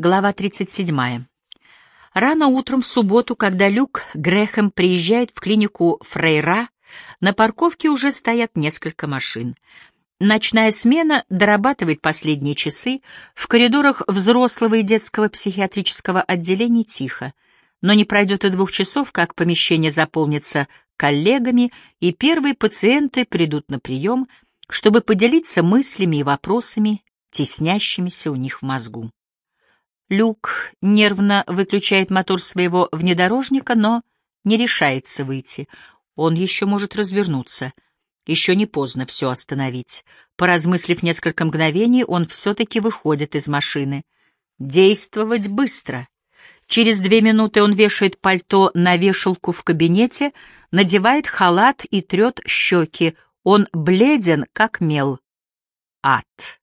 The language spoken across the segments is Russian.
Глава 37. Рано утром в субботу, когда Люк Грэхэм приезжает в клинику Фрейра, на парковке уже стоят несколько машин. Ночная смена дорабатывает последние часы, в коридорах взрослого и детского психиатрического отделения тихо, но не пройдет и двух часов, как помещение заполнится коллегами, и первые пациенты придут на прием, чтобы поделиться мыслями и вопросами, теснящимися у них в мозгу. Люк нервно выключает мотор своего внедорожника, но не решается выйти. Он еще может развернуться. Еще не поздно все остановить. Поразмыслив несколько мгновений, он все-таки выходит из машины. Действовать быстро. Через две минуты он вешает пальто на вешалку в кабинете, надевает халат и трет щеки. Он бледен, как мел. Ад.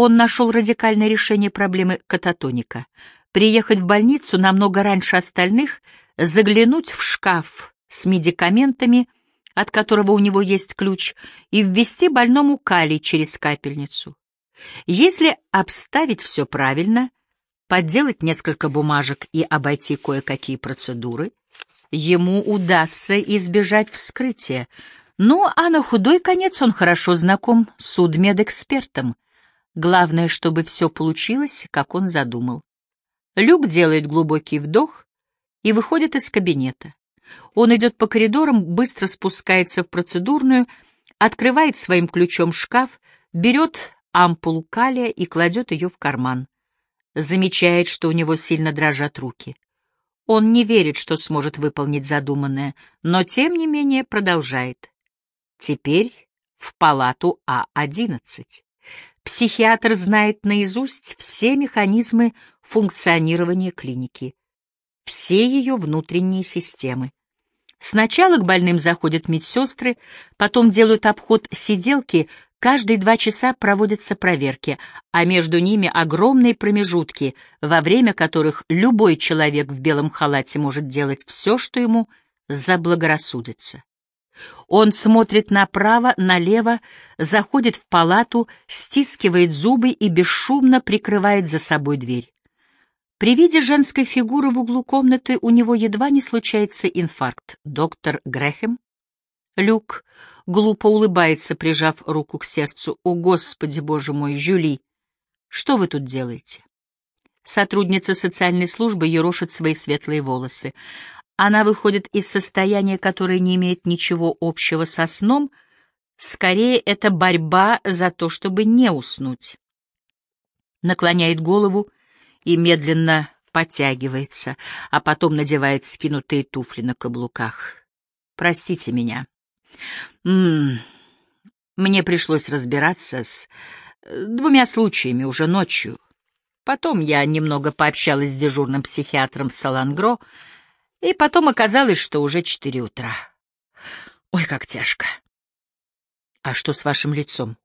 Он нашел радикальное решение проблемы кататоника. Приехать в больницу намного раньше остальных, заглянуть в шкаф с медикаментами, от которого у него есть ключ, и ввести больному калий через капельницу. Если обставить все правильно, подделать несколько бумажек и обойти кое-какие процедуры, ему удастся избежать вскрытия. Ну, а на худой конец он хорошо знаком с судмедэкспертом — Главное, чтобы все получилось, как он задумал. Люк делает глубокий вдох и выходит из кабинета. Он идет по коридорам, быстро спускается в процедурную, открывает своим ключом шкаф, берет ампулу калия и кладет ее в карман. Замечает, что у него сильно дрожат руки. Он не верит, что сможет выполнить задуманное, но тем не менее продолжает. Теперь в палату А11. Психиатр знает наизусть все механизмы функционирования клиники, все ее внутренние системы. Сначала к больным заходят медсестры, потом делают обход сиделки, каждые два часа проводятся проверки, а между ними огромные промежутки, во время которых любой человек в белом халате может делать все, что ему заблагорассудится. Он смотрит направо, налево, заходит в палату, стискивает зубы и бесшумно прикрывает за собой дверь. При виде женской фигуры в углу комнаты у него едва не случается инфаркт. Доктор Грэхэм? Люк глупо улыбается, прижав руку к сердцу. «О, Господи, Боже мой, Жюли! Что вы тут делаете?» Сотрудница социальной службы ерошит свои светлые волосы. Она выходит из состояния, которое не имеет ничего общего со сном, скорее это борьба за то, чтобы не уснуть. Наклоняет голову и медленно подтягивается, а потом надевает скинутые туфли на каблуках. «Простите меня. М -м, мне пришлось разбираться с э, двумя случаями уже ночью. Потом я немного пообщалась с дежурным психиатром Салангро, и потом оказалось, что уже четыре утра. Ой, как тяжко. А что с вашим лицом?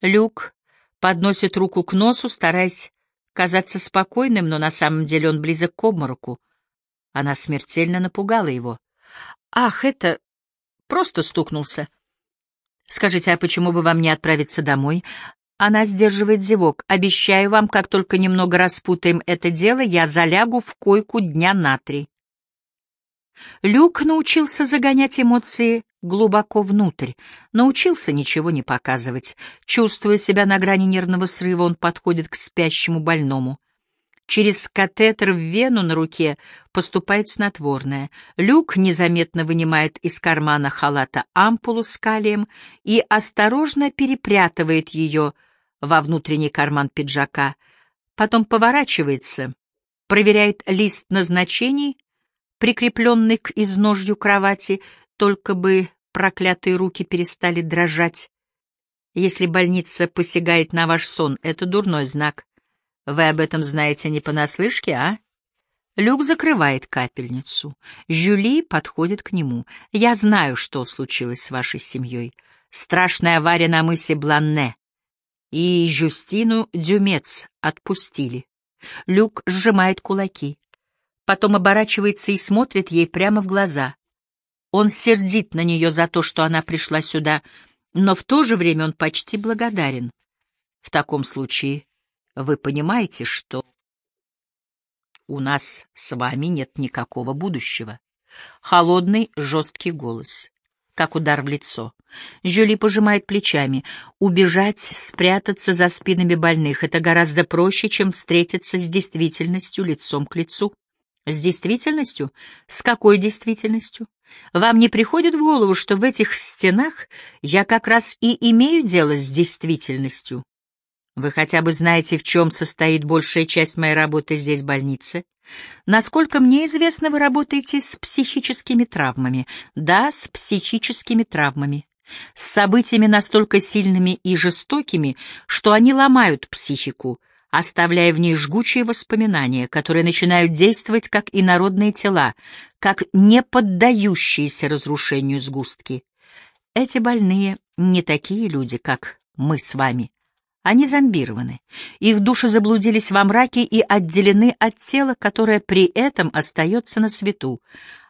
Люк подносит руку к носу, стараясь казаться спокойным, но на самом деле он близок к обмороку. Она смертельно напугала его. Ах, это... Просто стукнулся. Скажите, а почему бы вам не отправиться домой? Она сдерживает зевок. Обещаю вам, как только немного распутаем это дело, я залягу в койку дня на три. Люк научился загонять эмоции глубоко внутрь, научился ничего не показывать. Чувствуя себя на грани нервного срыва, он подходит к спящему больному. Через катетер в вену на руке поступает снотворное. Люк незаметно вынимает из кармана халата ампулу с калием и осторожно перепрятывает ее во внутренний карман пиджака. Потом поворачивается, проверяет лист назначений прикрепленный к изножью кровати, только бы проклятые руки перестали дрожать. Если больница посягает на ваш сон, это дурной знак. Вы об этом знаете не понаслышке, а? Люк закрывает капельницу. Жюли подходит к нему. «Я знаю, что случилось с вашей семьей. Страшная авария на мысе Бланне. И Жюстину Дюмец отпустили». Люк сжимает кулаки потом оборачивается и смотрит ей прямо в глаза. Он сердит на нее за то, что она пришла сюда, но в то же время он почти благодарен. В таком случае Вы понимаете, что у нас с вами нет никакого будущего. Холодный, жесткий голос, как удар в лицо. Жюли пожимает плечами. Убежать, спрятаться за спинами больных — это гораздо проще, чем встретиться с действительностью лицом к лицу. С действительностью? С какой действительностью? Вам не приходит в голову, что в этих стенах я как раз и имею дело с действительностью? Вы хотя бы знаете, в чем состоит большая часть моей работы здесь, в больнице? Насколько мне известно, вы работаете с психическими травмами. Да, с психическими травмами. С событиями настолько сильными и жестокими, что они ломают психику, оставляя в ней жгучие воспоминания, которые начинают действовать как инородные тела, как не поддающиеся разрушению сгустки. Эти больные не такие люди, как мы с вами. Они зомбированы. Их души заблудились во мраке и отделены от тела, которое при этом остается на свету.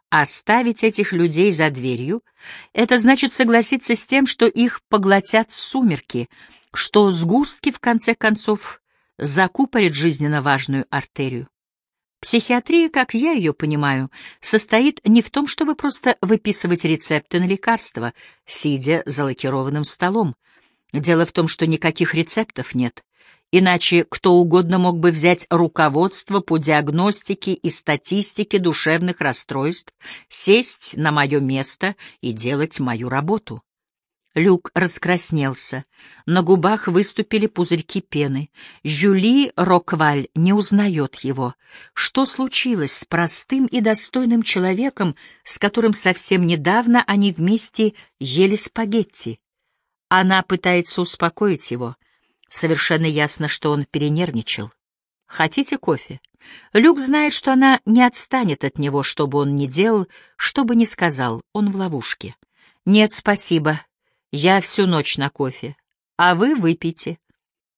Оставить этих людей за дверью — это значит согласиться с тем, что их поглотят сумерки, что сгустки, в конце концов, закупорят жизненно важную артерию. Психиатрия, как я ее понимаю, состоит не в том, чтобы просто выписывать рецепты на лекарства, сидя за лакированным столом, Дело в том, что никаких рецептов нет. Иначе кто угодно мог бы взять руководство по диагностике и статистике душевных расстройств, сесть на мое место и делать мою работу. Люк раскраснелся. На губах выступили пузырьки пены. Жюли Рокваль не узнает его. Что случилось с простым и достойным человеком, с которым совсем недавно они вместе ели спагетти? Она пытается успокоить его. Совершенно ясно, что он перенервничал. «Хотите кофе?» Люк знает, что она не отстанет от него, что бы он ни делал, что бы ни сказал, он в ловушке. «Нет, спасибо. Я всю ночь на кофе. А вы выпейте.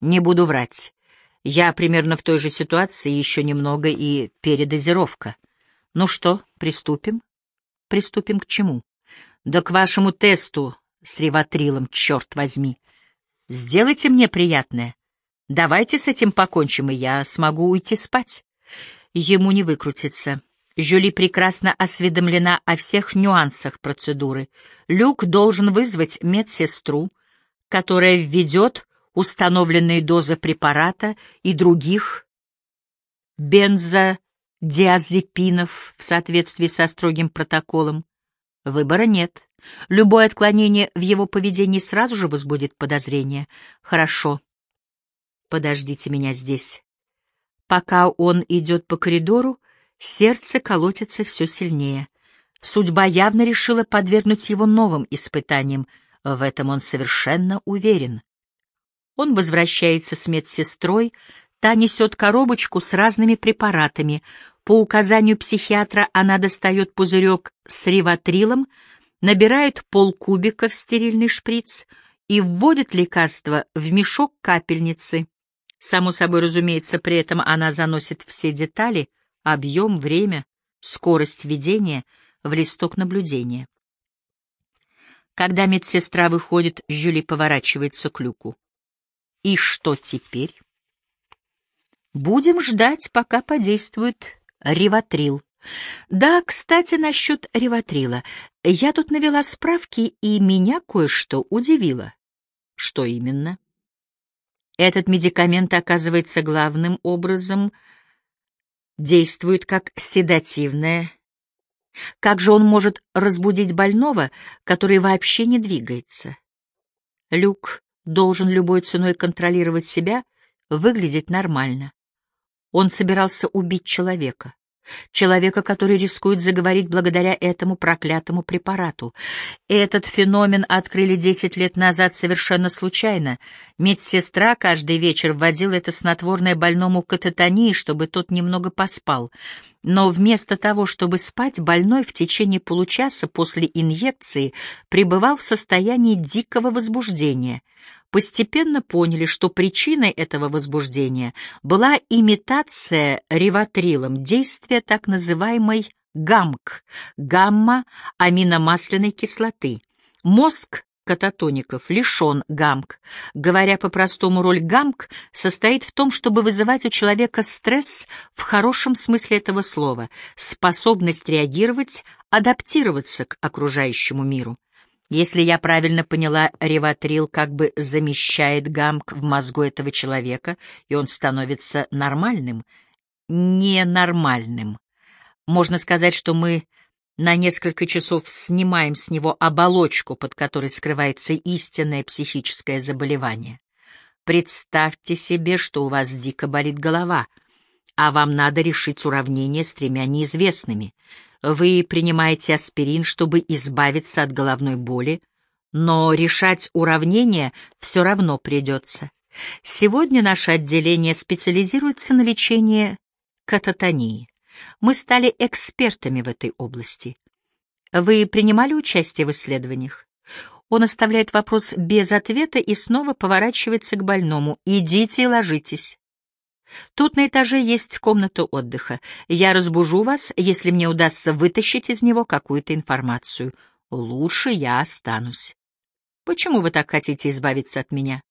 Не буду врать. Я примерно в той же ситуации, еще немного и передозировка. Ну что, приступим? Приступим к чему? Да к вашему тесту с реватрилом, черт возьми. Сделайте мне приятное. Давайте с этим покончим, и я смогу уйти спать. Ему не выкрутиться. Жюли прекрасно осведомлена о всех нюансах процедуры. Люк должен вызвать медсестру, которая введет установленные дозы препарата и других бензодиазепинов в соответствии со строгим протоколом. Выбора нет. Любое отклонение в его поведении сразу же возбудит подозрение. Хорошо. Подождите меня здесь. Пока он идет по коридору, сердце колотится все сильнее. Судьба явно решила подвергнуть его новым испытаниям. В этом он совершенно уверен. Он возвращается с медсестрой, та несет коробочку с разными препаратами. По указанию психиатра она достает пузырек с риватрилом, набирает полкубика в стерильный шприц и вводит лекарство в мешок капельницы. Само собой разумеется, при этом она заносит все детали, объем, время, скорость введения в листок наблюдения. Когда медсестра выходит, Жюли поворачивается к люку. И что теперь? Будем ждать, пока подействует риватрил. Да, кстати, насчет реватрила. Я тут навела справки, и меня кое-что удивило. Что именно? Этот медикамент, оказывается, главным образом действует как седативное. Как же он может разбудить больного, который вообще не двигается? Люк должен любой ценой контролировать себя, выглядеть нормально. Он собирался убить человека. Человека, который рискует заговорить благодаря этому проклятому препарату. Этот феномен открыли 10 лет назад совершенно случайно. Медсестра каждый вечер вводила это снотворное больному кататонии, чтобы тот немного поспал. Но вместо того, чтобы спать, больной в течение получаса после инъекции пребывал в состоянии дикого возбуждения — постепенно поняли, что причиной этого возбуждения была имитация реватрилом действия так называемой ГАМК – гамма-аминомасляной кислоты. Мозг кататоников лишен гамк. Говоря по-простому, роль гамк состоит в том, чтобы вызывать у человека стресс в хорошем смысле этого слова, способность реагировать, адаптироваться к окружающему миру. Если я правильно поняла, реватрил как бы замещает гамк в мозгу этого человека, и он становится нормальным, ненормальным. Можно сказать, что мы на несколько часов снимаем с него оболочку, под которой скрывается истинное психическое заболевание. Представьте себе, что у вас дико болит голова, а вам надо решить уравнение с тремя неизвестными. Вы принимаете аспирин, чтобы избавиться от головной боли, но решать уравнение все равно придется. Сегодня наше отделение специализируется на лечении кататонии. Мы стали экспертами в этой области. Вы принимали участие в исследованиях? Он оставляет вопрос без ответа и снова поворачивается к больному. «Идите и ложитесь». Тут на этаже есть комната отдыха. Я разбужу вас, если мне удастся вытащить из него какую-то информацию. Лучше я останусь. Почему вы так хотите избавиться от меня?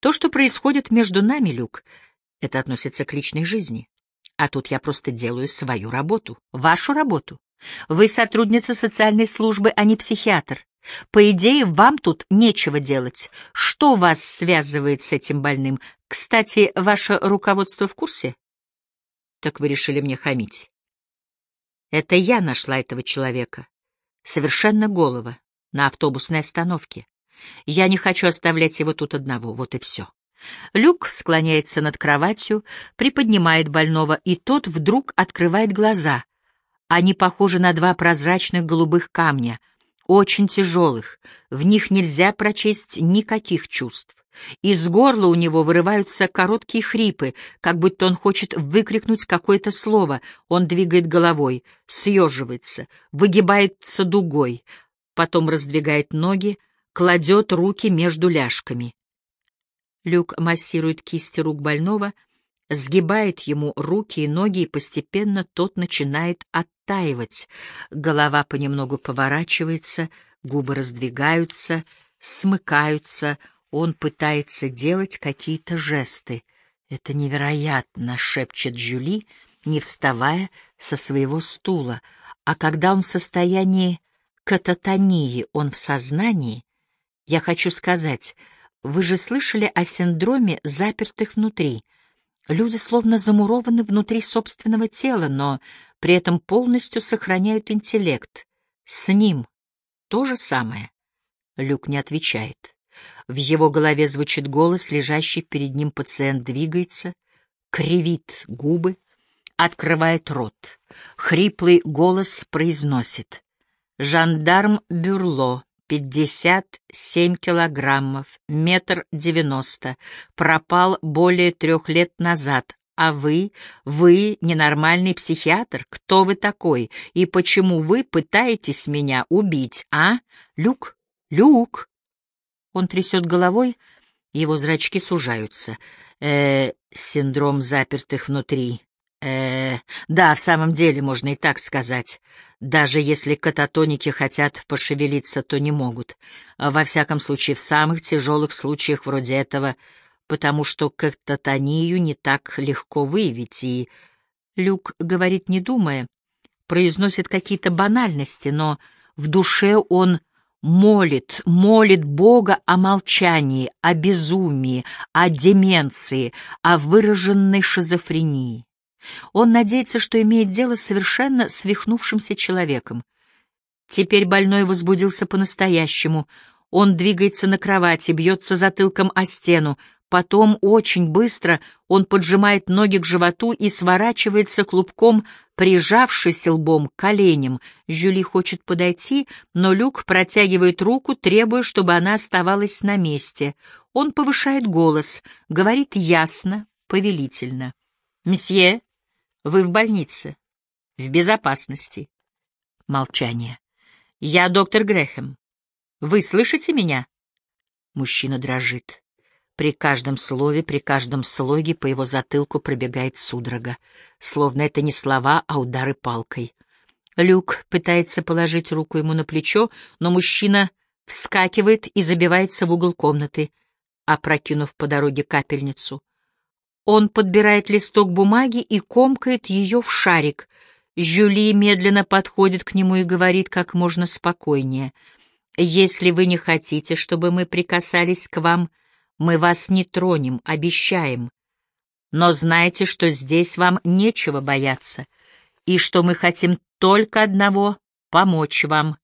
То, что происходит между нами, Люк, это относится к личной жизни. А тут я просто делаю свою работу, вашу работу. Вы сотрудница социальной службы, а не психиатр. По идее, вам тут нечего делать. Что вас связывает с этим больным? Кстати, ваше руководство в курсе? Так вы решили мне хамить. Это я нашла этого человека. Совершенно голого, на автобусной остановке. Я не хочу оставлять его тут одного, вот и все. Люк склоняется над кроватью, приподнимает больного, и тот вдруг открывает глаза. Они похожи на два прозрачных голубых камня, очень тяжелых, в них нельзя прочесть никаких чувств. Из горла у него вырываются короткие хрипы, как будто он хочет выкрикнуть какое-то слово. Он двигает головой, съеживается, выгибается дугой, потом раздвигает ноги, кладет руки между ляжками. Люк массирует кисти рук больного, сгибает ему руки и ноги, и постепенно тот начинает оттаивать. Голова понемногу поворачивается, губы раздвигаются, смыкаются, он пытается делать какие-то жесты. «Это невероятно!» — шепчет Джули, не вставая со своего стула. А когда он в состоянии кататонии, он в сознании, я хочу сказать, вы же слышали о синдроме запертых внутри. Люди словно замурованы внутри собственного тела, но при этом полностью сохраняют интеллект. С ним то же самое. Люк не отвечает. В его голове звучит голос, лежащий перед ним пациент двигается, кривит губы, открывает рот. Хриплый голос произносит. «Жандарм Бюрло, пятьдесят семь килограммов, метр девяносто, пропал более трех лет назад. А вы, вы ненормальный психиатр? Кто вы такой? И почему вы пытаетесь меня убить, а? Люк, Люк!» Он трясет головой, его зрачки сужаются. Э, синдром запертых внутри. Э, да, в самом деле, можно и так сказать. Даже если кататоники хотят пошевелиться, то не могут. Во всяком случае, в самых тяжелых случаях вроде этого, потому что кататонию не так легко выявить, и... Люк говорит, не думая, произносит какие-то банальности, но в душе он молит, молит Бога о молчании, о безумии, о деменции, о выраженной шизофрении. Он надеется, что имеет дело с совершенно свихнувшимся человеком. Теперь больной возбудился по-настоящему. Он двигается на кровати, бьется затылком о стену. Потом, очень быстро, он поджимает ноги к животу и сворачивается клубком, прижавшись лбом к коленям. Жюли хочет подойти, но Люк протягивает руку, требуя, чтобы она оставалась на месте. Он повышает голос, говорит ясно, повелительно. «Мсье, вы в больнице. В безопасности. Молчание. Я доктор Грэхэм. Вы слышите меня? Мужчина дрожит. При каждом слове, при каждом слоге по его затылку пробегает судорога, словно это не слова, а удары палкой. Люк пытается положить руку ему на плечо, но мужчина вскакивает и забивается в угол комнаты, опрокинув по дороге капельницу. Он подбирает листок бумаги и комкает ее в шарик. Жюли медленно подходит к нему и говорит как можно спокойнее. «Если вы не хотите, чтобы мы прикасались к вам, мы вас не тронем, обещаем. Но знайте, что здесь вам нечего бояться, и что мы хотим только одного — помочь вам.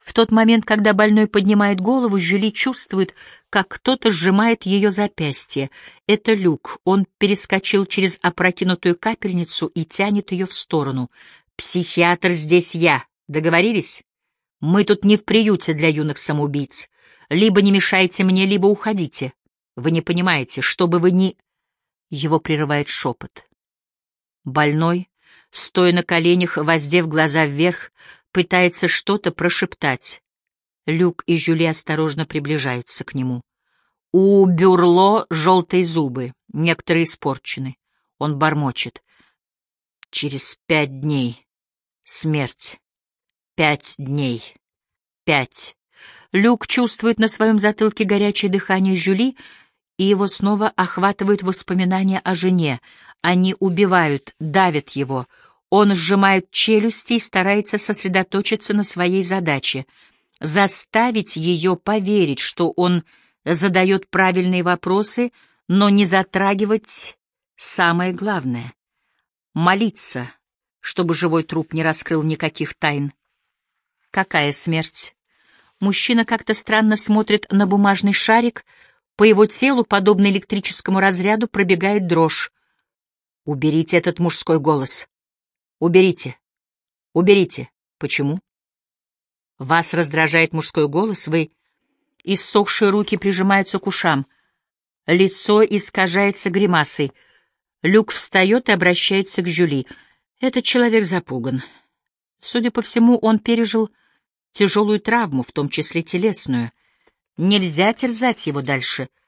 В тот момент, когда больной поднимает голову, Жюли чувствует, как кто-то сжимает ее запястье. Это люк. Он перескочил через опрокинутую капельницу и тянет ее в сторону. «Психиатр здесь я. Договорились? Мы тут не в приюте для юных самоубийц. Либо не мешайте мне, либо уходите. Вы не понимаете, что бы вы ни...» Его прерывает шепот. Больной, стоя на коленях, воздев глаза вверх, пытается что-то прошептать. Люк и Жюли осторожно приближаются к нему. У Бюрло желтые зубы, некоторые испорчены. Он бормочет. Через пять дней. Смерть. Пять дней. Пять. Люк чувствует на своем затылке горячее дыхание Жюли, и его снова охватывают воспоминания о жене. Они убивают, давят его — он сжимает челюсти и старается сосредоточиться на своей задаче — заставить ее поверить, что он задает правильные вопросы, но не затрагивать самое главное — молиться, чтобы живой труп не раскрыл никаких тайн. Какая смерть? Мужчина как-то странно смотрит на бумажный шарик, по его телу, подобно электрическому разряду, пробегает дрожь. Уберите этот мужской голос. Уберите. Уберите. Почему? Вас раздражает мужской голос, вы... Иссохшие руки прижимаются к ушам. Лицо искажается гримасой. Люк встает и обращается к Жюли. Этот человек запуган. Судя по всему, он пережил тяжелую травму, в том числе телесную. Нельзя терзать его дальше —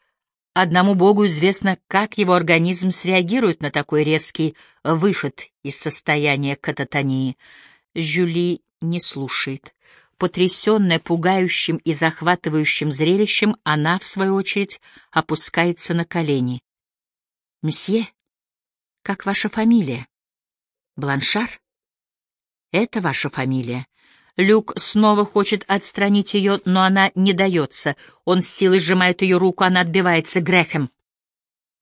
Одному Богу известно, как его организм среагирует на такой резкий выход из состояния кататонии. Жюли не слушает. Потрясенная пугающим и захватывающим зрелищем, она, в свою очередь, опускается на колени. «Мсье, как ваша фамилия?» «Бланшар?» «Это ваша фамилия?» Люк снова хочет отстранить ее, но она не дается. Он с силой сжимает ее руку, она отбивается. Грехем.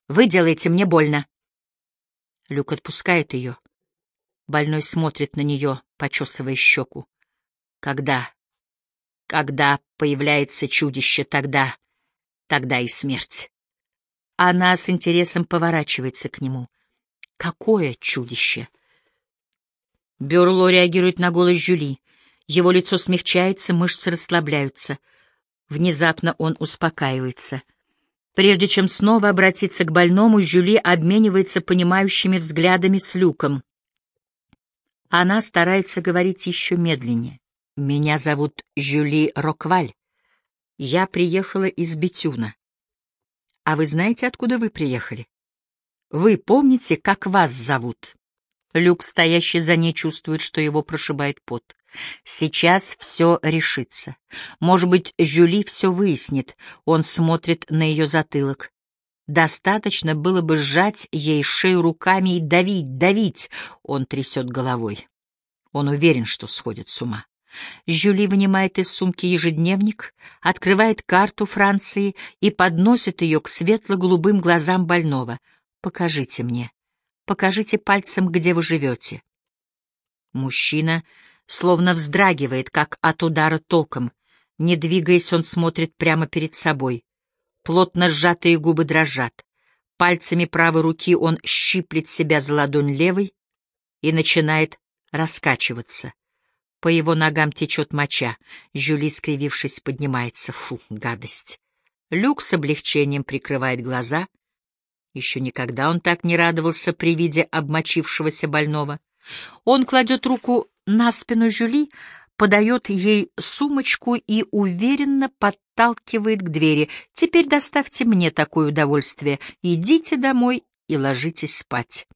Вы делаете мне больно. Люк отпускает ее. Больной смотрит на нее, почесывая щеку. Когда? Когда появляется чудище, тогда... Тогда и смерть. Она с интересом поворачивается к нему. Какое чудище? Бюрло реагирует на голос Жюли. Его лицо смягчается, мышцы расслабляются. Внезапно он успокаивается. Прежде чем снова обратиться к больному, Жюли обменивается понимающими взглядами с Люком. Она старается говорить еще медленнее. «Меня зовут Жюли Рокваль. Я приехала из Бетюна. А вы знаете, откуда вы приехали? Вы помните, как вас зовут?» Люк, стоящий за ней, чувствует, что его прошибает пот. Сейчас все решится. Может быть, Жюли все выяснит. Он смотрит на ее затылок. Достаточно было бы сжать ей шею руками и давить, давить. Он трясет головой. Он уверен, что сходит с ума. Жюли вынимает из сумки ежедневник, открывает карту Франции и подносит ее к светло-голубым глазам больного. «Покажите мне. Покажите пальцем, где вы живете». Мужчина словно вздрагивает, как от удара током. Не двигаясь, он смотрит прямо перед собой. Плотно сжатые губы дрожат. Пальцами правой руки он щиплет себя за ладонь левой и начинает раскачиваться. По его ногам течет моча. Жюли, скривившись, поднимается. Фу, гадость. Люк с облегчением прикрывает глаза. Еще никогда он так не радовался при виде обмочившегося больного. Он кладет руку на спину Жюли, подает ей сумочку и уверенно подталкивает к двери. «Теперь доставьте мне такое удовольствие. Идите домой и ложитесь спать.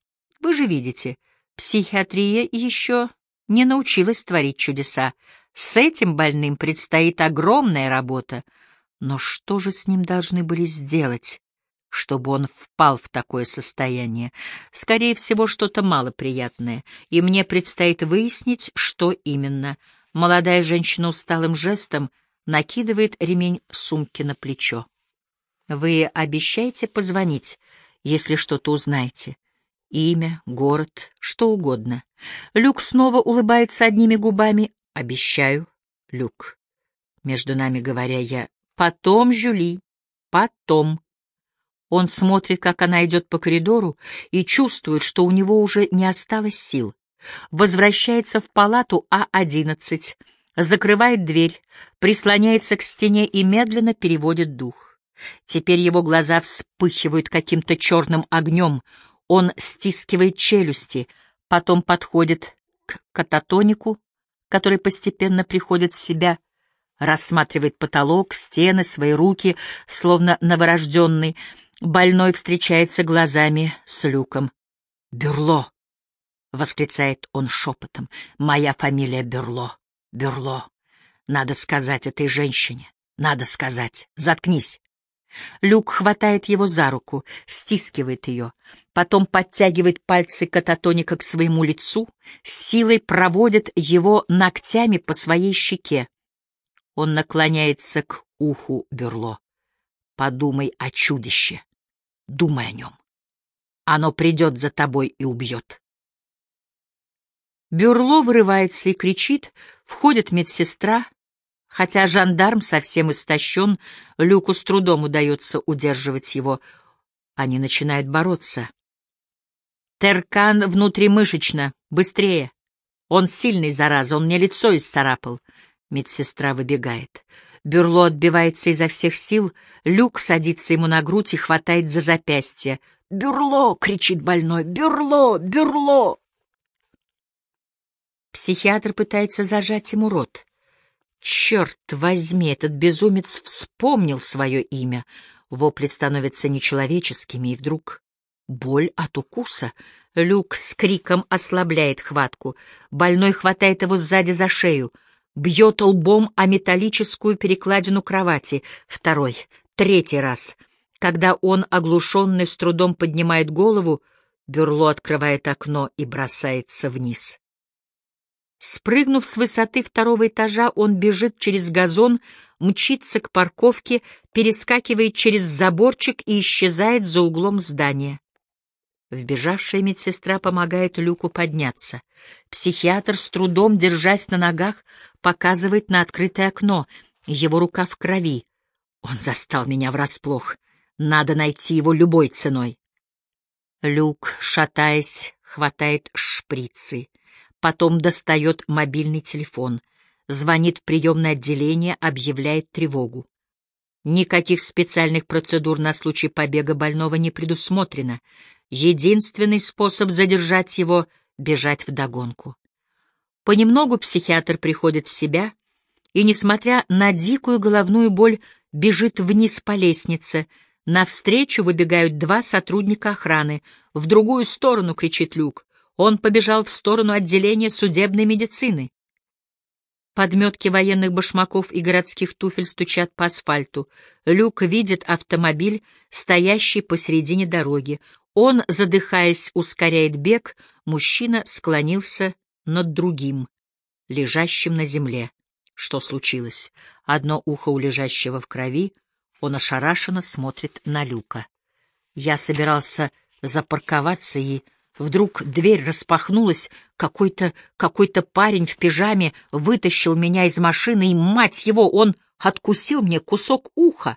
Вы же видите, психиатрия еще не научилась творить чудеса. С этим больным предстоит огромная работа. Но что же с ним должны были сделать, чтобы он впал в такое состояние? Скорее всего, что-то малоприятное, и мне предстоит выяснить, что именно. Молодая женщина усталым жестом накидывает ремень сумки на плечо. Вы обещаете позвонить, если что-то узнаете? Имя, город, что угодно. Люк снова улыбается одними губами. Обещаю, Люк. Между нами говоря, я... Потом, Жюли, потом. Он смотрит, как она идет по коридору, и чувствует, что у него уже не осталось сил. Возвращается в палату А-11, закрывает дверь, прислоняется к стене и медленно переводит дух. Теперь его глаза вспыхивают каким-то черным огнем, он стискивает челюсти, потом подходит к кататонику, который постепенно приходит в себя, рассматривает потолок, стены, свои руки, словно новорожденный. Больной встречается глазами с люком. «Бюрло!» — восклицает он шепотом. «Моя фамилия Бюрло. Бюрло. Надо сказать этой женщине. Надо сказать. Заткнись!» Люк хватает его за руку, стискивает ее, потом подтягивает пальцы кататоника к своему лицу, силой проводит его ногтями по своей щеке. Он наклоняется к уху Бюрло. «Подумай о чудище. Думай о нем. Оно придет за тобой и убьет». Бюрло вырывается и кричит, входит медсестра, Хотя жандарм совсем истощен, Люку с трудом удается удерживать его. Они начинают бороться. Теркан внутримышечно. Быстрее. Он сильный, зараза, он мне лицо исцарапал. Медсестра выбегает. Бюрло отбивается изо всех сил, Люк садится ему на грудь и хватает за запястье. «Бюрло!» — кричит больной. «Бюрло! Бюрло!» Психиатр пытается зажать ему рот. Черт возьми, этот безумец вспомнил свое имя. Вопли становятся нечеловеческими, и вдруг боль от укуса. Люк с криком ослабляет хватку. Больной хватает его сзади за шею, бьет лбом о металлическую перекладину кровати. Второй, третий раз. Когда он, оглушенный, с трудом поднимает голову, Бюрло открывает окно и бросается вниз. Спрыгнув с высоты второго этажа, он бежит через газон, мчится к парковке, перескакивает через заборчик и исчезает за углом здания. Вбежавшая медсестра помогает Люку подняться. Психиатр, с трудом держась на ногах, показывает на открытое окно. Его рука в крови. Он застал меня врасплох. Надо найти его любой ценой. Люк, шатаясь, хватает шприцы — Потом достает мобильный телефон, звонит в приемное отделение, объявляет тревогу. Никаких специальных процедур на случай побега больного не предусмотрено. Единственный способ задержать его — бежать вдогонку. Понемногу психиатр приходит в себя и, несмотря на дикую головную боль, бежит вниз по лестнице. Навстречу выбегают два сотрудника охраны. «В другую сторону!» — кричит Люк. Он побежал в сторону отделения судебной медицины. Подметки военных башмаков и городских туфель стучат по асфальту. Люк видит автомобиль, стоящий посередине дороги. Он, задыхаясь, ускоряет бег. Мужчина склонился над другим, лежащим на земле. Что случилось? Одно ухо у лежащего в крови. Он ошарашенно смотрит на Люка. Я собирался запарковаться и Вдруг дверь распахнулась, какой-то какой-то парень в пижаме вытащил меня из машины, и, мать его, он откусил мне кусок уха.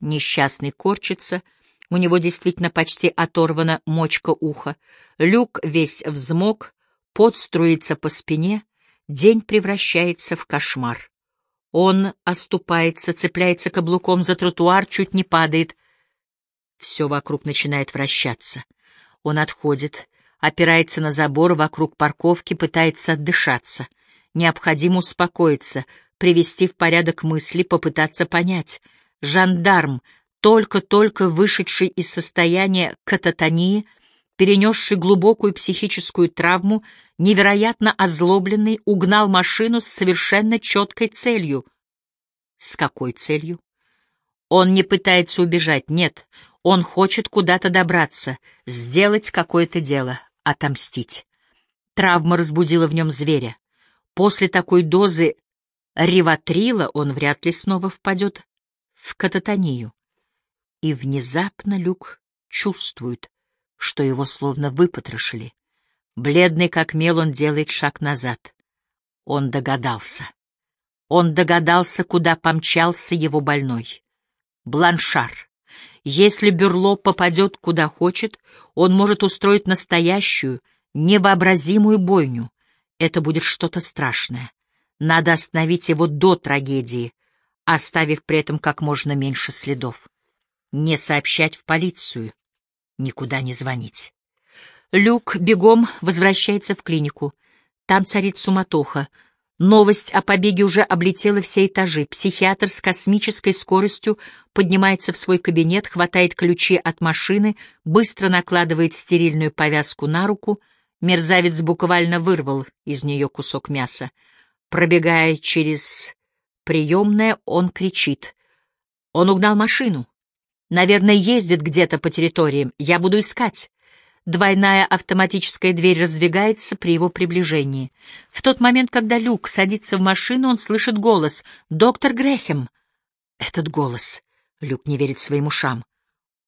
Несчастный корчится, у него действительно почти оторвана мочка уха. Люк весь взмок, пот струится по спине, день превращается в кошмар. Он оступается, цепляется каблуком за тротуар, чуть не падает. Все вокруг начинает вращаться. Он отходит, опирается на забор вокруг парковки, пытается отдышаться. Необходимо успокоиться, привести в порядок мысли, попытаться понять. Жандарм, только-только вышедший из состояния кататонии, перенесший глубокую психическую травму, невероятно озлобленный, угнал машину с совершенно четкой целью. С какой целью? Он не пытается убежать, нет, он хочет куда-то добраться, сделать какое-то дело, отомстить. Травма разбудила в нем зверя. После такой дозы риватрила он вряд ли снова впадет в кататонию. И внезапно Люк чувствует, что его словно выпотрошили. Бледный как мел, он делает шаг назад. Он догадался. Он догадался, куда помчался его больной. Бланшар. Если Бюрло попадет куда хочет, он может устроить настоящую, невообразимую бойню. Это будет что-то страшное. Надо остановить его до трагедии, оставив при этом как можно меньше следов. Не сообщать в полицию, никуда не звонить. Люк бегом возвращается в клинику. Там царит суматоха. Новость о побеге уже облетела все этажи. Психиатр с космической скоростью поднимается в свой кабинет, хватает ключи от машины, быстро накладывает стерильную повязку на руку. Мерзавец буквально вырвал из нее кусок мяса. Пробегая через приемное, он кричит. Он угнал машину. Наверное, ездит где-то по территориям. Я буду искать. Двойная автоматическая дверь раздвигается при его приближении. В тот момент, когда Люк садится в машину, он слышит голос «Доктор Грэхэм». Этот голос. Люк не верит своим ушам.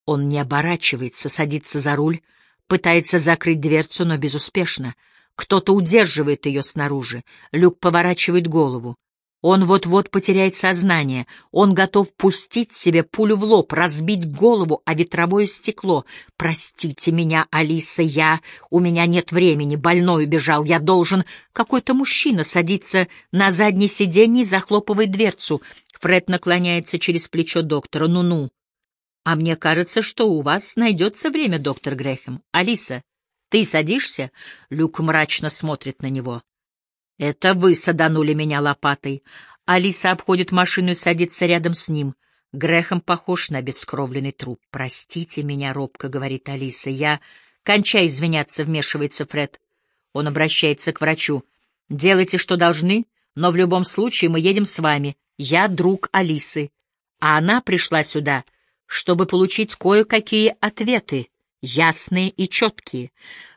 Он не оборачивается, садится за руль, пытается закрыть дверцу, но безуспешно. Кто-то удерживает ее снаружи. Люк поворачивает голову. Он вот-вот потеряет сознание. Он готов пустить себе пулю в лоб, разбить голову о ветровое стекло. «Простите меня, Алиса, я... У меня нет времени, больной убежал, я должен...» Какой-то мужчина садится на заднее сиденье и захлопывает дверцу. Фред наклоняется через плечо доктора. «Ну-ну». «А мне кажется, что у вас найдется время, доктор Грэхэм. Алиса, ты садишься?» Люк мрачно смотрит на него. «Это вы саданули меня лопатой». Алиса обходит машину и садится рядом с ним. Грехом похож на бескровленный труп. «Простите меня, робко», — говорит Алиса. «Я...» «Кончай извиняться», — вмешивается Фред. Он обращается к врачу. «Делайте, что должны, но в любом случае мы едем с вами. Я друг Алисы. А она пришла сюда, чтобы получить кое-какие ответы, ясные и четкие.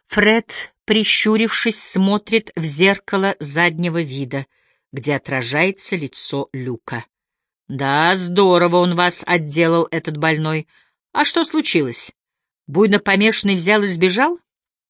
Фред прищурившись, смотрит в зеркало заднего вида, где отражается лицо Люка. «Да, здорово он вас отделал, этот больной. А что случилось? Буйно помешанный взял и сбежал?